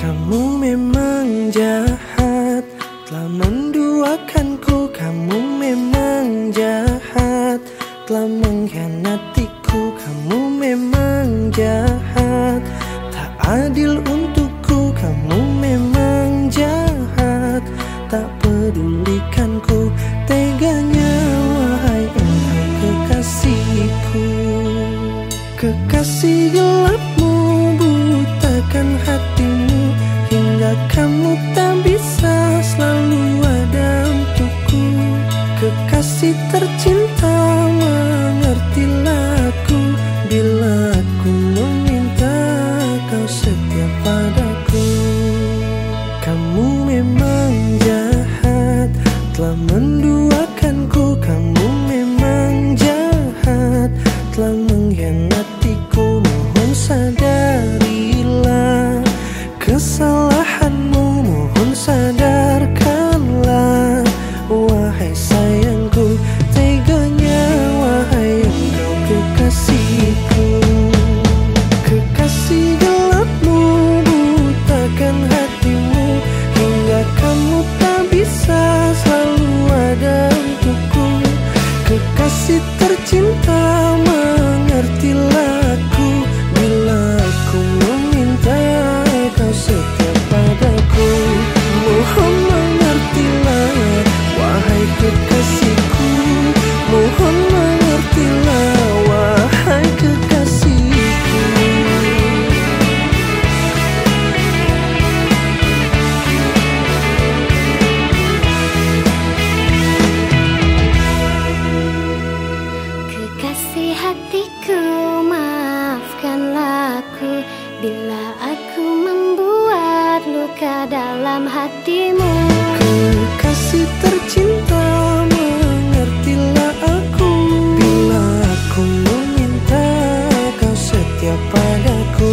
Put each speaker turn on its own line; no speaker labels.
Kamu memang jahat. Telah menduakanku Kamu memang jahat. Telah mengkhianatiku Kamu memang jahat. Tak adil untukku Kamu memang jahat. Tak pedulikanku Teganya wahai engkau kekasihku. Kekasih gelapmu butakan hati tercinta mengertilah aku Bila aku meminta kau setia padaku Kamu memang jahat. Telah menduakanku Kamu memang jahat.
Telah mengkhianatiku Mohon sadarilah. Kesalahanmu Mohon sadarkanlah aku membuat luka dalam hatimu.
Kekasih tercinta mengertilah aku. Padaku